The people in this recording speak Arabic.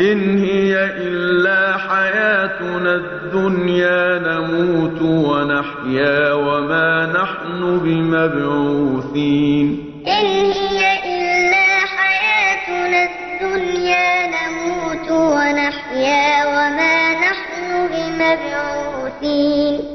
إِنْ هِيَ إِلَّا حَيَاتُنَا الدُّنْيَا نَمُوتُ وَنَحْيَا وَمَا نَحْنُ بِمَبْعُوثِينَ إِنْ هِيَ إِلَّا حَيَاتُنَا الدُّنْيَا نَمُوتُ وَنَحْيَا وَمَا نَحْنُ بِمَبْعُوثِينَ